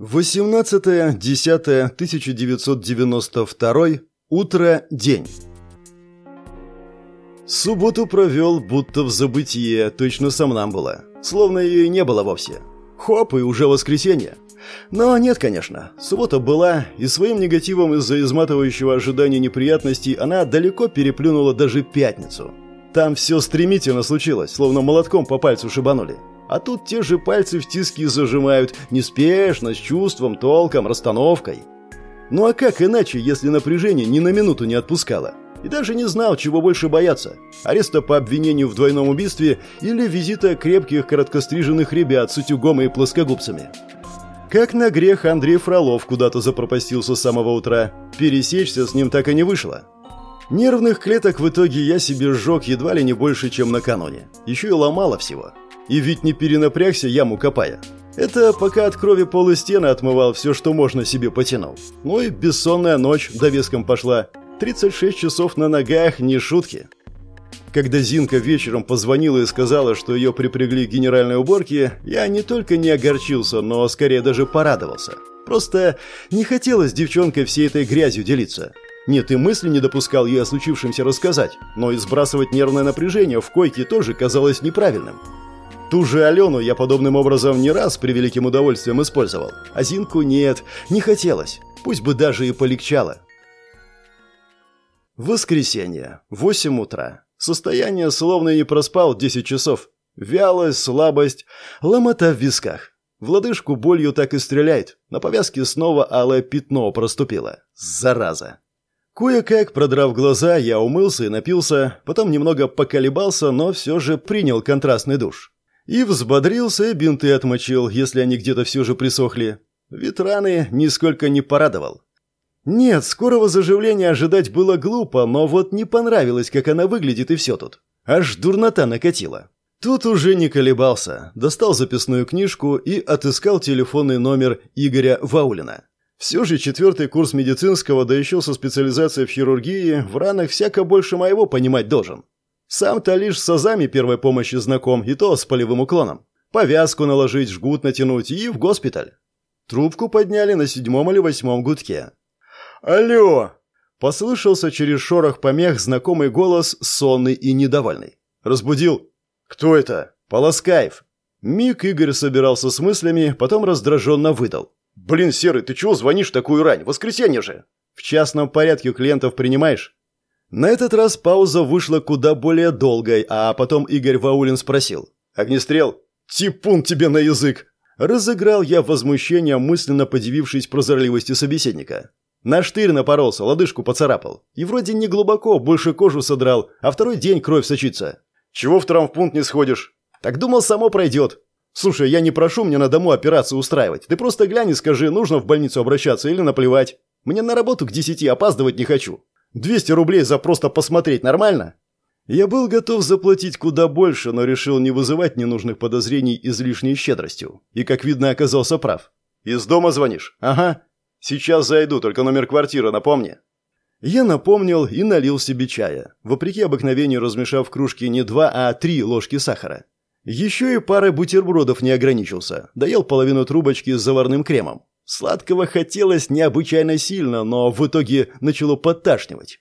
18.10.1992. Утро. День. Субботу провел, будто в забытие, точно сам нам было. Словно ее и не было вовсе. Хоп, и уже воскресенье. Но нет, конечно. Суббота была, и своим негативом из-за изматывающего ожидания неприятностей она далеко переплюнула даже пятницу. Там все стремительно случилось, словно молотком по пальцу шибанули. А тут те же пальцы в тиски зажимают, неспешно, с чувством, толком, расстановкой. Ну а как иначе, если напряжение ни на минуту не отпускало? И даже не знал, чего больше бояться. Ареста по обвинению в двойном убийстве или визита крепких короткостриженных ребят с утюгом и плоскогубцами. Как на грех Андрей Фролов куда-то запропастился с самого утра. Пересечься с ним так и не вышло. Нервных клеток в итоге я себе сжег едва ли не больше, чем накануне. Еще и ломало всего. И ведь не перенапрягся, яму копая. Это пока от крови полы стены отмывал все, что можно себе потянул. Ну и бессонная ночь довеском пошла. 36 часов на ногах, не шутки. Когда Зинка вечером позвонила и сказала, что ее припрягли к генеральной уборке, я не только не огорчился, но скорее даже порадовался. Просто не хотелось девчонкой всей этой грязью делиться. Нет, и мысли не допускал ей о случившемся рассказать, но и сбрасывать нервное напряжение в койке тоже казалось неправильным. Ту же Алену я подобным образом не раз при великим удовольствием использовал. А Зинку нет, не хотелось. Пусть бы даже и полегчало. Воскресенье. 8 утра. Состояние словно не проспал 10 часов. Вялость, слабость, ломота в висках. В лодыжку болью так и стреляет. На повязке снова алое пятно проступило. Зараза. Кое-как, продрав глаза, я умылся и напился, потом немного поколебался, но все же принял контрастный душ. И взбодрился, и бинты отмочил, если они где-то все же присохли. Ветраны нисколько не порадовал. Нет, скорого заживления ожидать было глупо, но вот не понравилось, как она выглядит и все тут. Аж дурнота накатила. Тут уже не колебался, достал записную книжку и отыскал телефонный номер Игоря Ваулина. Все же четвертый курс медицинского, да еще со специализацией в хирургии, в ранах всяко больше моего понимать должен. Сам-то лишь с азами первой помощи знаком, и то с полевым уклоном. Повязку наложить, жгут натянуть и в госпиталь. Трубку подняли на седьмом или восьмом гудке. «Алло!» Послышался через шорох помех знакомый голос, сонный и недовольный. Разбудил. «Кто это?» «Полоскаев». Миг Игорь собирался с мыслями, потом раздраженно выдал. «Блин, Серый, ты чего звонишь такую рань? Воскресенье же!» «В частном порядке клиентов принимаешь?» На этот раз пауза вышла куда более долгой, а потом Игорь Ваулин спросил. «Огнестрел? Типун тебе на язык!» Разыграл я возмущение, мысленно подивившись прозорливости собеседника. На штырь напоролся, лодыжку поцарапал. И вроде не глубоко, больше кожу содрал, а второй день кровь сочится. «Чего в травмпункт не сходишь?» «Так думал, само пройдет». «Слушай, я не прошу мне на дому операцию устраивать. Ты просто глянь и скажи, нужно в больницу обращаться или наплевать. Мне на работу к десяти опаздывать не хочу. 200 рублей за просто посмотреть нормально? Я был готов заплатить куда больше, но решил не вызывать ненужных подозрений излишней щедростью. И, как видно, оказался прав. «Из дома звонишь?» «Ага. Сейчас зайду, только номер квартиры напомни». Я напомнил и налил себе чая, вопреки обыкновению размешав в кружке не два, а три ложки сахара. Еще и парой бутербродов не ограничился, доел половину трубочки с заварным кремом. Сладкого хотелось необычайно сильно, но в итоге начало подташнивать.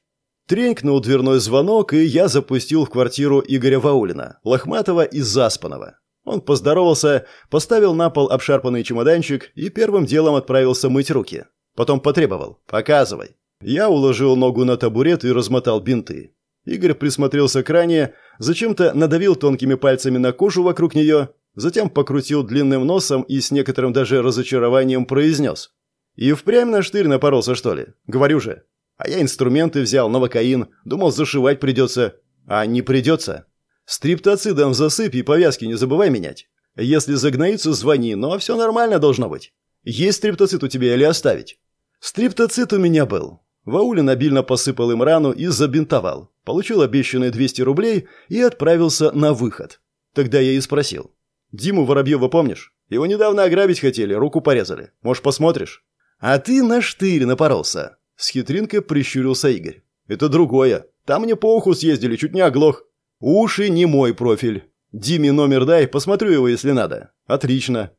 Тренькнул дверной звонок, и я запустил в квартиру Игоря Ваулина, лохматого и заспанного. Он поздоровался, поставил на пол обшарпанный чемоданчик и первым делом отправился мыть руки. Потом потребовал «Показывай». Я уложил ногу на табурет и размотал бинты. Игорь присмотрелся к ране, зачем-то надавил тонкими пальцами на кожу вокруг нее Затем покрутил длинным носом и с некоторым даже разочарованием произнес. «И впрямь на штырь напоролся, что ли? Говорю же. А я инструменты взял, новокаин. Думал, зашивать придется. А не придется. Стриптоцидом засыпь и повязки не забывай менять. Если загноится, звони, но все нормально должно быть. Есть стриптоцит у тебя или оставить?» Стриптоцит у меня был. Ваулин обильно посыпал им рану и забинтовал. Получил обещанные 200 рублей и отправился на выход. Тогда я и спросил. Диму Воробьева помнишь? Его недавно ограбить хотели, руку порезали. Может, посмотришь?» «А ты на штырь напоролся!» С хитринкой прищурился Игорь. «Это другое. Там мне по уху съездили, чуть не оглох. Уши не мой профиль. Диме номер дай, посмотрю его, если надо. Отлично.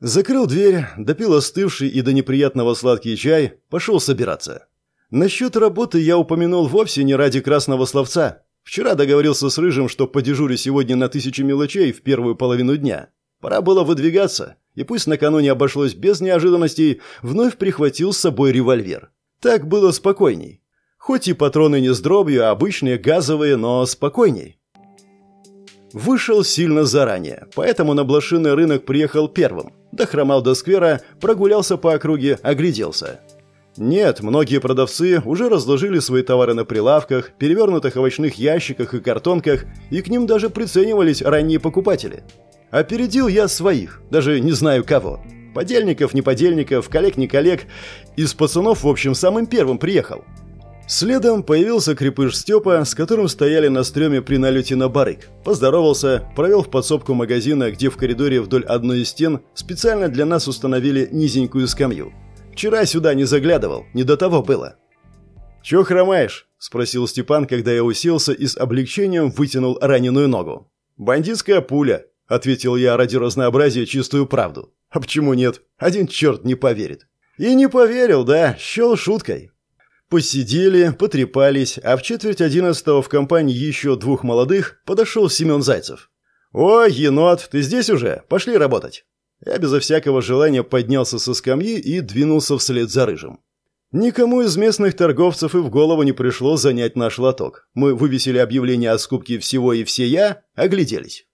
Закрыл дверь, допил остывший и до неприятного сладкий чай, пошел собираться. Насчет работы я упомянул вовсе не ради красного словца. Вчера договорился с Рыжим, что подежурю сегодня на тысячу мелочей в первую половину дня. Пора было выдвигаться, и пусть накануне обошлось без неожиданностей, вновь прихватил с собой револьвер. Так было спокойней. Хоть и патроны не с дробью, а обычные газовые, но спокойней. Вышел сильно заранее, поэтому на блошиный рынок приехал первым. Дохромал до сквера, прогулялся по округе, огляделся. Нет, многие продавцы уже разложили свои товары на прилавках, перевернутых овощных ящиках и картонках, и к ним даже приценивались ранние покупатели. Опередил я своих, даже не знаю кого. Подельников, не подельников, коллег, не коллег. Из пацанов, в общем, самым первым приехал. Следом появился крепыш Степа, с которым стояли на стреме при налете на барык. Поздоровался, провел в подсобку магазина, где в коридоре вдоль одной из стен специально для нас установили низенькую скамью. Вчера сюда не заглядывал, не до того было. «Чё хромаешь?» – спросил Степан, когда я уселся и с облегчением вытянул раненую ногу. «Бандитская пуля», – ответил я ради разнообразия чистую правду. «А почему нет? Один черт не поверит». «И не поверил, да, счел шуткой». Посидели, потрепались, а в четверть одиннадцатого в компании еще двух молодых подошел Семен Зайцев. «О, енот, ты здесь уже? Пошли работать!» Я безо всякого желания поднялся со скамьи и двинулся вслед за рыжим. Никому из местных торговцев и в голову не пришло занять наш лоток. Мы вывесили объявление о скупке всего и все я, огляделись.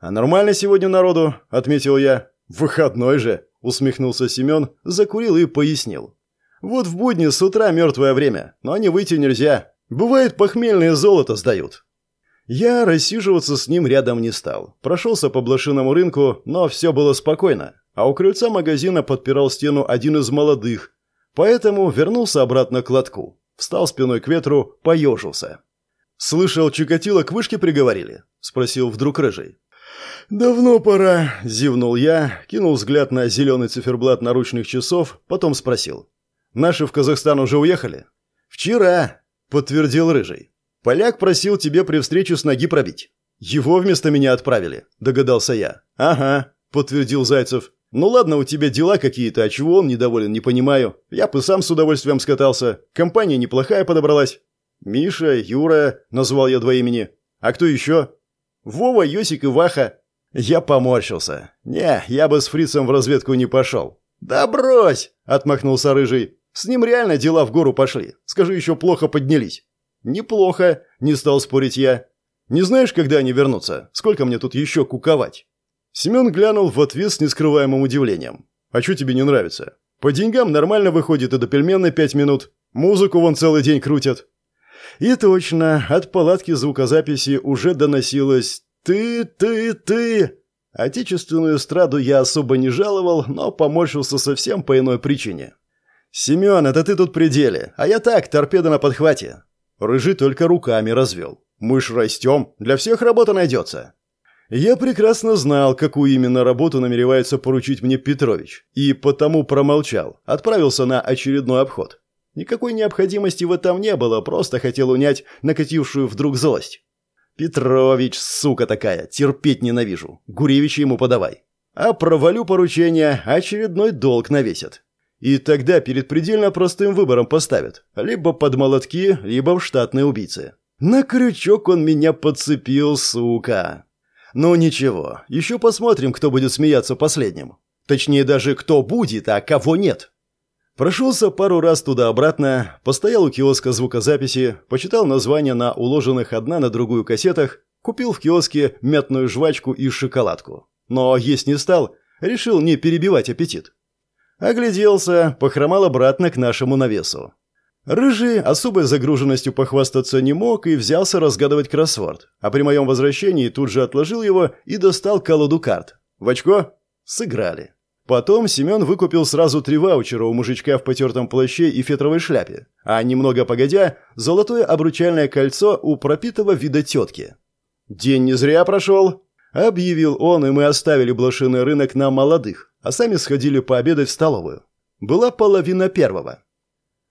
«А нормально сегодня народу», — отметил я. «Выходной же», — усмехнулся Семен, закурил и пояснил. Вот в будни с утра мертвое время, но не выйти нельзя. Бывает, похмельное золото сдают. Я рассиживаться с ним рядом не стал. Прошелся по блошиному рынку, но все было спокойно. А у крыльца магазина подпирал стену один из молодых. Поэтому вернулся обратно к лотку. Встал спиной к ветру, поежился. «Слышал, Чикатило к вышке приговорили?» – спросил вдруг Рыжий. «Давно пора», – зевнул я, кинул взгляд на зеленый циферблат наручных часов, потом спросил. Наши в Казахстан уже уехали?» «Вчера», — подтвердил Рыжий. «Поляк просил тебе при встрече с ноги пробить». «Его вместо меня отправили», — догадался я. «Ага», — подтвердил Зайцев. «Ну ладно, у тебя дела какие-то, а чего он недоволен, не понимаю. Я бы сам с удовольствием скатался. Компания неплохая подобралась». «Миша, Юра», — назвал я два имени. «А кто еще?» «Вова, Йосик и Ваха». Я поморщился. «Не, я бы с фрицем в разведку не пошел». «Да брось!» — отмахнулся Рыжий. С ним реально дела в гору пошли. Скажи, еще плохо поднялись». «Неплохо», — не стал спорить я. «Не знаешь, когда они вернутся? Сколько мне тут еще куковать?» Семен глянул в ответ с нескрываемым удивлением. «А что тебе не нравится? По деньгам нормально выходит и до пельменной пять минут. Музыку вон целый день крутят». И точно, от палатки звукозаписи уже доносилось «Ты, ты, ты». Отечественную эстраду я особо не жаловал, но поморщился совсем по иной причине. «Семен, это ты тут при деле, а я так, торпеда на подхвате». Рыжий только руками развел. «Мы ж растем, для всех работа найдется». Я прекрасно знал, какую именно работу намеревается поручить мне Петрович, и потому промолчал, отправился на очередной обход. Никакой необходимости в этом не было, просто хотел унять накатившую вдруг злость. «Петрович, сука такая, терпеть ненавижу. Гуревича ему подавай. А провалю поручение, очередной долг навесят. И тогда перед предельно простым выбором поставят. Либо под молотки, либо в штатные убийцы. На крючок он меня подцепил, сука. Ну ничего, еще посмотрим, кто будет смеяться последним. Точнее, даже кто будет, а кого нет. Прошелся пару раз туда-обратно, постоял у киоска звукозаписи, почитал названия на уложенных одна на другую кассетах, купил в киоске мятную жвачку и шоколадку. Но есть не стал, решил не перебивать аппетит. Огляделся, похромал обратно к нашему навесу. Рыжий особой загруженностью похвастаться не мог и взялся разгадывать кроссворд. А при моем возвращении тут же отложил его и достал колоду карт. В очко? Сыграли. Потом Семен выкупил сразу три ваучера у мужичка в потертом плаще и фетровой шляпе, а немного погодя, золотое обручальное кольцо у пропитого вида тетки. «День не зря прошел», — объявил он, и мы оставили блошиный рынок на молодых, а сами сходили пообедать в столовую. Была половина первого.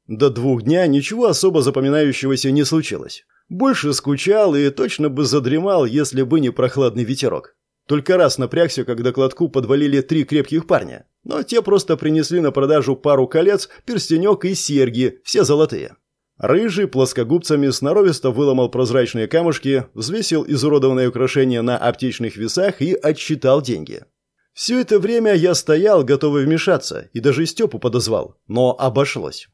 До двух дня ничего особо запоминающегося не случилось. Больше скучал и точно бы задремал, если бы не прохладный ветерок. Только раз напрягся, когда кладку подвалили три крепких парня. Но те просто принесли на продажу пару колец, перстенек и серьги, все золотые. Рыжий плоскогубцами сноровисто выломал прозрачные камушки, взвесил изуродованное украшение на аптечных весах и отсчитал деньги. Все это время я стоял, готовый вмешаться, и даже Степу подозвал, но обошлось.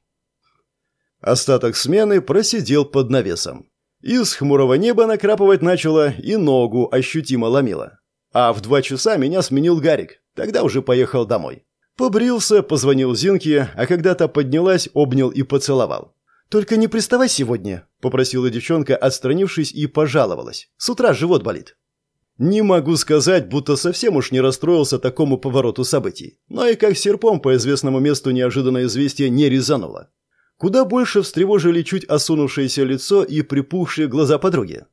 Остаток смены просидел под навесом. Из хмурого неба накрапывать начало и ногу ощутимо ломило. А в два часа меня сменил Гарик, тогда уже поехал домой. Побрился, позвонил Зинке, а когда то поднялась, обнял и поцеловал. «Только не приставай сегодня», — попросила девчонка, отстранившись и пожаловалась. «С утра живот болит». Не могу сказать, будто совсем уж не расстроился такому повороту событий. Но и как серпом по известному месту неожиданное известие не резануло. Куда больше встревожили чуть осунувшееся лицо и припухшие глаза подруги.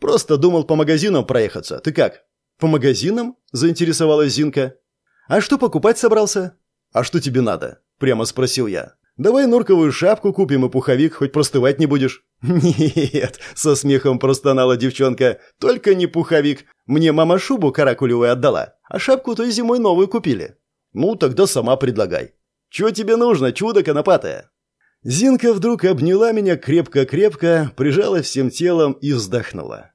«Просто думал по магазинам проехаться. Ты как?» «По магазинам?» – заинтересовалась Зинка. «А что покупать собрался?» «А что тебе надо?» – прямо спросил я. Давай норковую шапку купим и пуховик, хоть простывать не будешь». «Нет», — со смехом простонала девчонка, — «только не пуховик. Мне мама шубу каракулевую отдала, а шапку той зимой новую купили». «Ну, тогда сама предлагай». «Чего тебе нужно, чудо конопатое?» Зинка вдруг обняла меня крепко-крепко, прижала всем телом и вздохнула.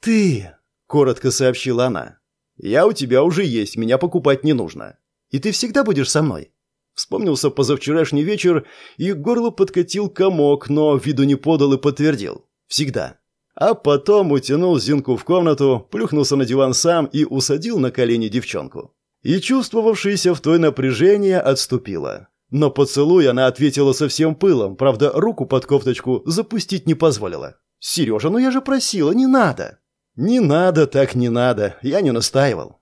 «Ты...» — коротко сообщила она. «Я у тебя уже есть, меня покупать не нужно. И ты всегда будешь со мной?» Вспомнился позавчерашний вечер, и к горлу подкатил комок, но виду не подал и подтвердил. Всегда. А потом утянул Зинку в комнату, плюхнулся на диван сам и усадил на колени девчонку. И чувствовавшееся в той напряжение отступило. Но поцелуй она ответила со всем пылом, правда, руку под кофточку запустить не позволила. «Сережа, ну я же просила, не надо!» «Не надо, так не надо, я не настаивал».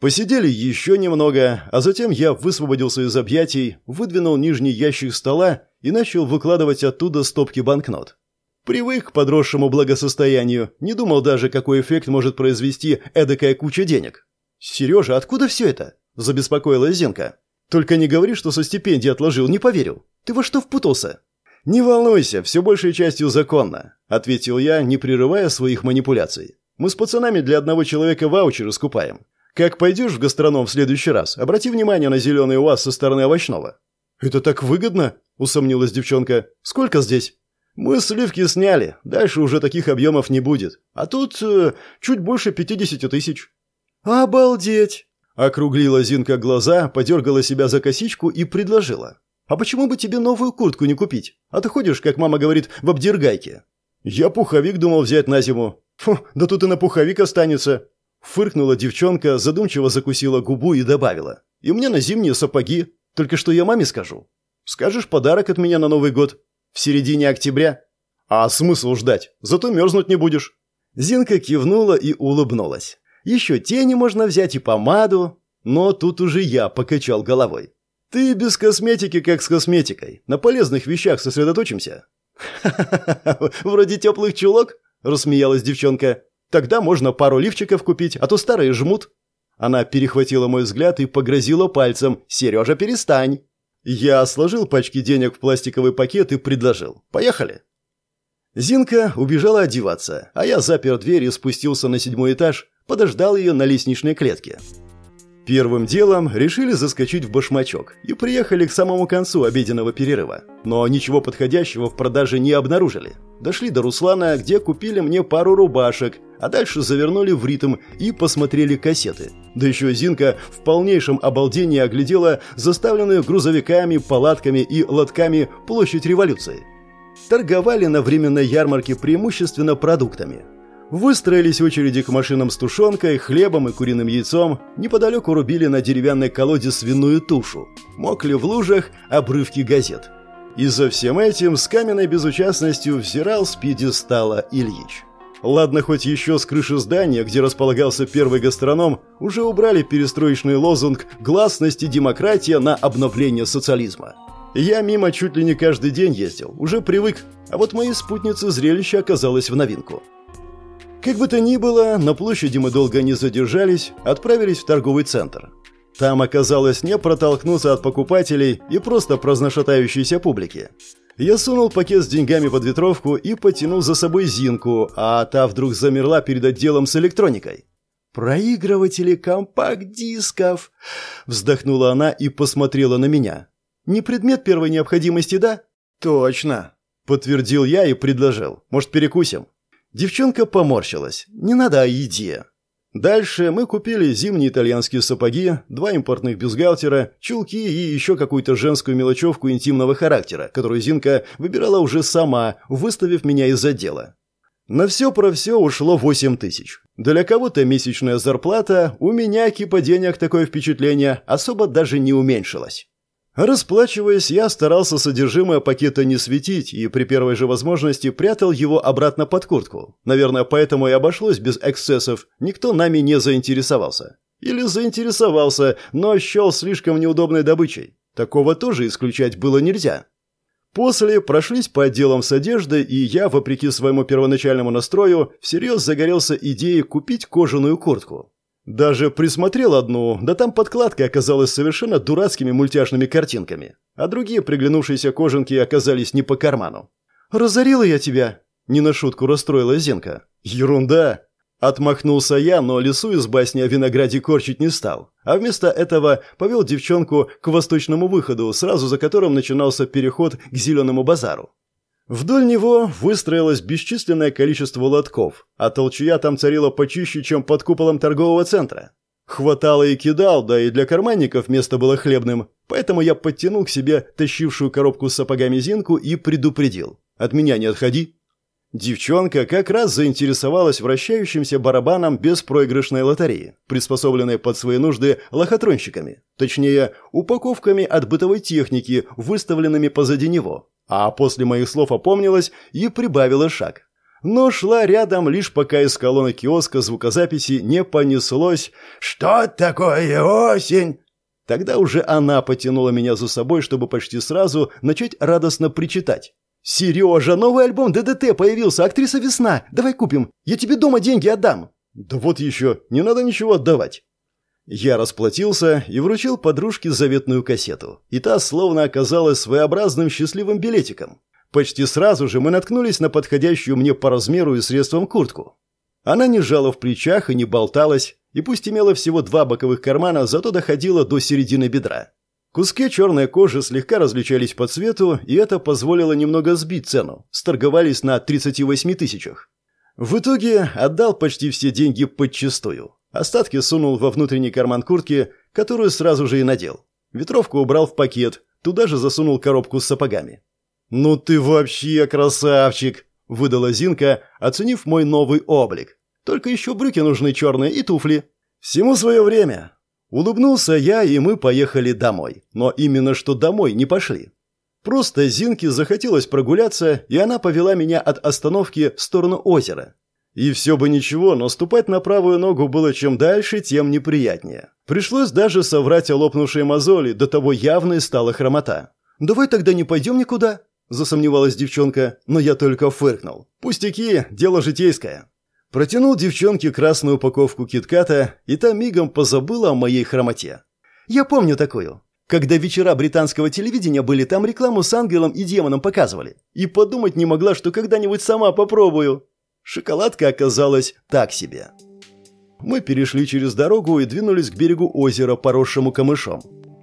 Посидели еще немного, а затем я высвободился из объятий, выдвинул нижний ящик стола и начал выкладывать оттуда стопки банкнот. Привык к подросшему благосостоянию, не думал даже, какой эффект может произвести эдакая куча денег. «Сережа, откуда все это?» – забеспокоилась Зенка. «Только не говори, что со стипендии отложил, не поверю. Ты во что впутался?» «Не волнуйся, все большей частью законно», – ответил я, не прерывая своих манипуляций. «Мы с пацанами для одного человека ваучеры скупаем. Как пойдешь в гастроном в следующий раз, обрати внимание на зеленый УАЗ со стороны овощного». «Это так выгодно?» – усомнилась девчонка. «Сколько здесь?» «Мы сливки сняли. Дальше уже таких объемов не будет. А тут э, чуть больше пятидесяти тысяч». «Обалдеть!» – округлила Зинка глаза, подергала себя за косичку и предложила. «А почему бы тебе новую куртку не купить? А ты ходишь, как мама говорит, в обдергайке». «Я пуховик думал взять на зиму». «Фу, да тут и на пуховик останется. Фыркнула девчонка, задумчиво закусила губу и добавила. «И мне на зимние сапоги. Только что я маме скажу. Скажешь подарок от меня на Новый год? В середине октября? А смысл ждать? Зато мерзнуть не будешь». Зинка кивнула и улыбнулась. «Еще тени можно взять и помаду». Но тут уже я покачал головой. «Ты без косметики, как с косметикой. На полезных вещах сосредоточимся». «Ха-ха-ха, вроде теплых чулок?» – рассмеялась девчонка. Тогда можно пару лифчиков купить, а то старые жмут». Она перехватила мой взгляд и погрозила пальцем. «Сережа, перестань!» Я сложил пачки денег в пластиковый пакет и предложил. «Поехали!» Зинка убежала одеваться, а я запер дверь и спустился на седьмой этаж, подождал ее на лестничной клетке. Первым делом решили заскочить в башмачок и приехали к самому концу обеденного перерыва. Но ничего подходящего в продаже не обнаружили. Дошли до Руслана, где купили мне пару рубашек, а дальше завернули в ритм и посмотрели кассеты. Да еще Зинка в полнейшем обалдении оглядела заставленную грузовиками, палатками и лотками площадь революции. Торговали на временной ярмарке преимущественно продуктами – Выстроились очереди к машинам с тушенкой, хлебом и куриным яйцом, неподалеку рубили на деревянной колоде свиную тушу, мокли в лужах обрывки газет. И за всем этим с каменной безучастностью взирал с пьедестала Ильич. Ладно, хоть еще с крыши здания, где располагался первый гастроном, уже убрали перестроечный лозунг «Гласность и демократия на обновление социализма». Я мимо чуть ли не каждый день ездил, уже привык, а вот моей спутнице зрелище оказалось в новинку – как бы то ни было, на площади мы долго не задержались, отправились в торговый центр. Там оказалось не протолкнуться от покупателей и просто праздношатающейся публики. Я сунул пакет с деньгами под ветровку и потянул за собой Зинку, а та вдруг замерла перед отделом с электроникой. «Проигрыватели компакт-дисков!» Вздохнула она и посмотрела на меня. «Не предмет первой необходимости, да?» «Точно!» Подтвердил я и предложил. «Может, перекусим?» Девчонка поморщилась. «Не надо о еде». Дальше мы купили зимние итальянские сапоги, два импортных бюстгальтера, чулки и еще какую-то женскую мелочевку интимного характера, которую Зинка выбирала уже сама, выставив меня из отдела. На все про все ушло 8 тысяч. Для кого-то месячная зарплата, у меня кипа денег такое впечатление особо даже не уменьшилось. Расплачиваясь, я старался содержимое пакета не светить и при первой же возможности прятал его обратно под куртку. Наверное, поэтому и обошлось без эксцессов, никто нами не заинтересовался. Или заинтересовался, но счел слишком неудобной добычей. Такого тоже исключать было нельзя. После прошлись по отделам с одеждой, и я, вопреки своему первоначальному настрою, всерьез загорелся идеей купить кожаную куртку. Даже присмотрел одну, да там подкладка оказалась совершенно дурацкими мультяшными картинками, а другие приглянувшиеся кожанки оказались не по карману. «Разорила я тебя!» – не на шутку расстроила Зенка. «Ерунда!» Отмахнулся я, но лесу из басни о винограде корчить не стал, а вместо этого повел девчонку к восточному выходу, сразу за которым начинался переход к зеленому базару. Вдоль него выстроилось бесчисленное количество лотков, а толчья там царила почище, чем под куполом торгового центра. Хватало и кидал, да и для карманников место было хлебным, поэтому я подтянул к себе тащившую коробку с сапогами Зинку и предупредил. «От меня не отходи». Девчонка как раз заинтересовалась вращающимся барабаном беспроигрышной лотереи, приспособленной под свои нужды лохотронщиками, точнее, упаковками от бытовой техники, выставленными позади него, а после моих слов опомнилась и прибавила шаг. Но шла рядом, лишь пока из колонны киоска звукозаписи не понеслось «Что такое осень?» Тогда уже она потянула меня за собой, чтобы почти сразу начать радостно причитать. «Сережа, новый альбом ДДТ появился, актриса «Весна». Давай купим, я тебе дома деньги отдам». «Да вот еще, не надо ничего отдавать». Я расплатился и вручил подружке заветную кассету. И та словно оказалась своеобразным счастливым билетиком. Почти сразу же мы наткнулись на подходящую мне по размеру и средствам куртку. Она не жала в плечах и не болталась, и пусть имела всего два боковых кармана, зато доходила до середины бедра. Куски черной кожи слегка различались по цвету, и это позволило немного сбить цену. Сторговались на 38 тысячах. В итоге отдал почти все деньги подчистую. Остатки сунул во внутренний карман куртки, которую сразу же и надел. Ветровку убрал в пакет, туда же засунул коробку с сапогами. «Ну ты вообще красавчик!» – выдала Зинка, оценив мой новый облик. «Только еще брюки нужны черные и туфли. Всему свое время!» Улыбнулся я, и мы поехали домой. Но именно что домой не пошли. Просто Зинке захотелось прогуляться, и она повела меня от остановки в сторону озера. И все бы ничего, но ступать на правую ногу было чем дальше, тем неприятнее. Пришлось даже соврать о лопнувшей мозоли, до того явной стала хромота. «Давай тогда не пойдем никуда», – засомневалась девчонка, но я только фыркнул. «Пустяки, дело житейское». Протянул девчонке красную упаковку китката, и та мигом позабыла о моей хромоте. «Я помню такую. Когда вечера британского телевидения были, там рекламу с ангелом и демоном показывали. И подумать не могла, что когда-нибудь сама попробую». Шоколадка оказалась так себе. Мы перешли через дорогу и двинулись к берегу озера, поросшему камышом.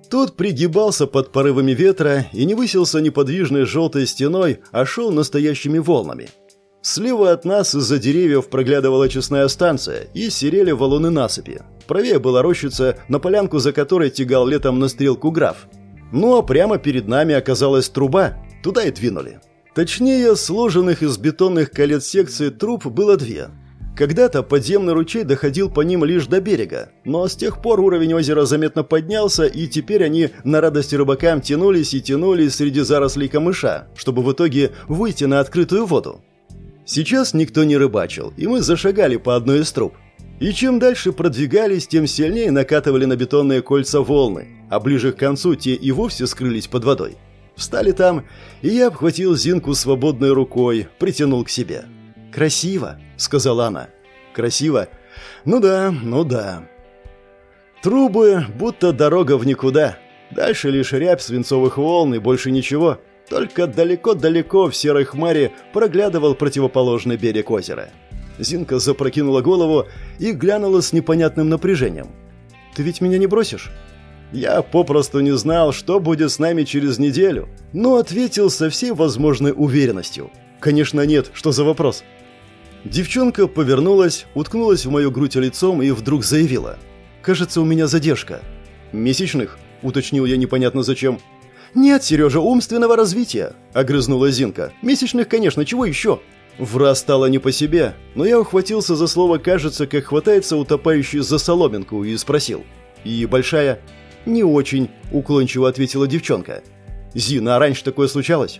Тот пригибался под порывами ветра и не высился неподвижной желтой стеной, а шел настоящими волнами. Слева от нас из-за деревьев проглядывала честная станция и серели валуны насыпи. Правее была рощица, на полянку за которой тягал летом на стрелку граф. Ну а прямо перед нами оказалась труба, туда и двинули. Точнее, сложенных из бетонных колец секций труб было две. Когда-то подземный ручей доходил по ним лишь до берега, но с тех пор уровень озера заметно поднялся, и теперь они на радости рыбакам тянулись и тянулись среди зарослей камыша, чтобы в итоге выйти на открытую воду. Сейчас никто не рыбачил, и мы зашагали по одной из труб. И чем дальше продвигались, тем сильнее накатывали на бетонные кольца волны, а ближе к концу те и вовсе скрылись под водой. Встали там, и я обхватил Зинку свободной рукой, притянул к себе. «Красиво», — сказала она. «Красиво? Ну да, ну да». Трубы, будто дорога в никуда. Дальше лишь рябь свинцовых волн и больше ничего. Только далеко-далеко в серой хмаре проглядывал противоположный берег озера. Зинка запрокинула голову и глянула с непонятным напряжением. «Ты ведь меня не бросишь?» Я попросту не знал, что будет с нами через неделю, но ответил со всей возможной уверенностью. «Конечно нет, что за вопрос?» Девчонка повернулась, уткнулась в мою грудь лицом и вдруг заявила. «Кажется, у меня задержка». «Месячных?» – уточнил я непонятно зачем. «Нет, Сережа, умственного развития», – огрызнула Зинка. «Месячных, конечно, чего еще?» Враз стало не по себе, но я ухватился за слово «кажется», как хватается утопающий за соломинку, и спросил. «И большая?» «Не очень», – уклончиво ответила девчонка. «Зина, а раньше такое случалось?»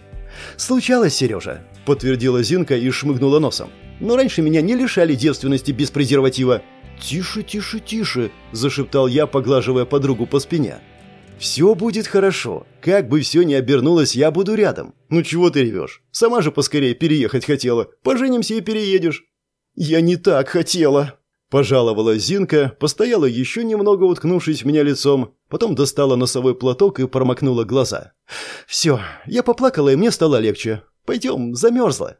«Случалось, Сережа», – подтвердила Зинка и шмыгнула носом. «Но раньше меня не лишали девственности без презерватива». «Тише, тише, тише», – зашептал я, поглаживая подругу по спине. «Все будет хорошо. Как бы все ни обернулось, я буду рядом. Ну чего ты ревешь? Сама же поскорее переехать хотела. Поженимся и переедешь». «Я не так хотела», – пожаловала Зинка, постояла еще немного, уткнувшись в меня лицом, потом достала носовой платок и промокнула глаза. «Все, я поплакала, и мне стало легче. Пойдем, замерзла».